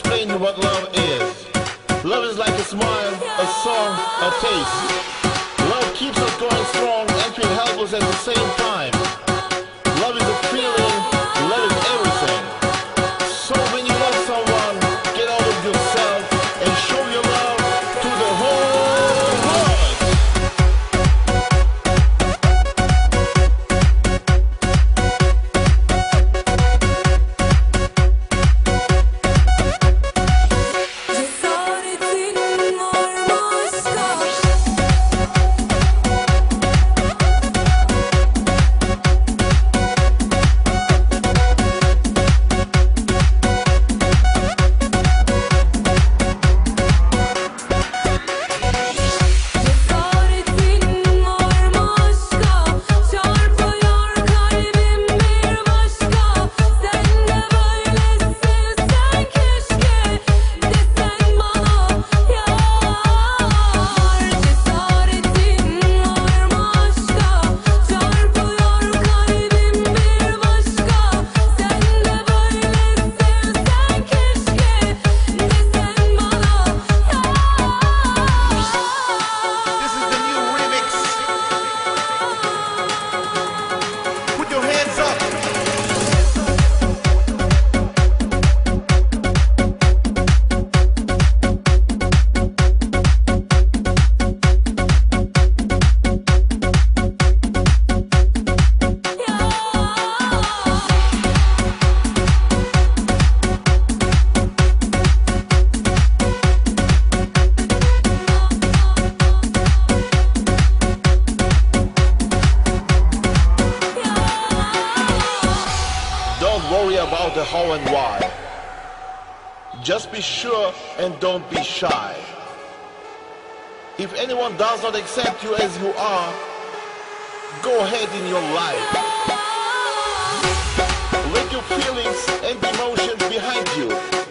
explain you what love is. Love is like a smile, a song, a taste. Love keeps us going strong and we help us at the same time. Worry about the how and why. Just be sure and don't be shy. If anyone does not accept you as you are, go ahead in your life. Let your feelings and emotions behind you